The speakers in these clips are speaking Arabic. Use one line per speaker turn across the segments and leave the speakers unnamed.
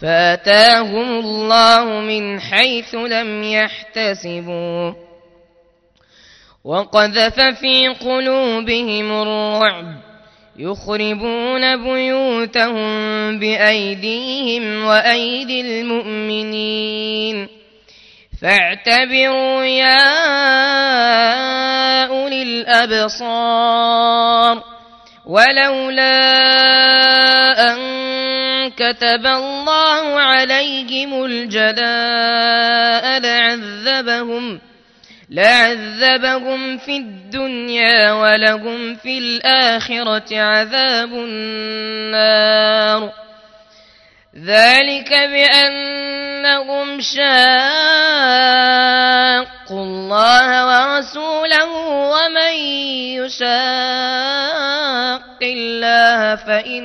فأتاهم الله من حيث لم يحتسبوا وقذف في قلوبهم الرعب يخربون بيوتهم بأيديهم وأيدي المؤمنين فاعتبروا يا أولي الأبصار ولولا كتب الله عليهم الجلاء لعذبهم لعذبهم في الدنيا ولهم في الآخرة عذاب النار ذلك بأنهم شاقوا الله ورسوله ومن يشاق الله فإن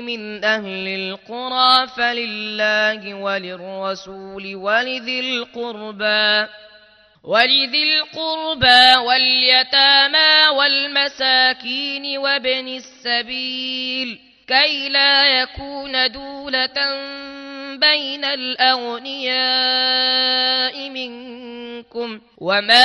من أهل القرى فلله وللرسول ولذي القربى ولذي القربى واليتامى والمساكين وابن السبيل كي لا يكون دولة بين الأغنياء منكم وما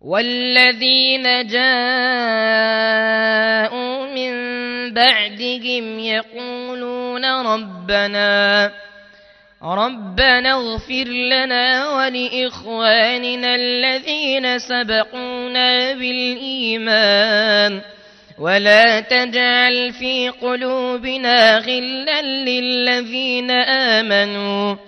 والذين جاءوا من بعدهم يقولون ربنا ربنا اغفر لنا ولإخواننا الذين سبقونا بالإيمان ولا تجعل في قلوبنا غلا للذين آمنوا.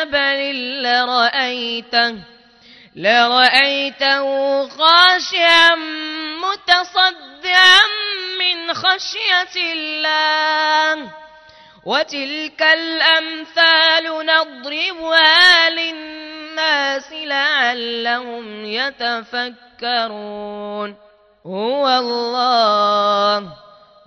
جبل لرأيته لرأيته خاشعا متصدعا من خشية الله. وتلك الأمثال نضربها للناس لعلهم يتفكرون. هو الله.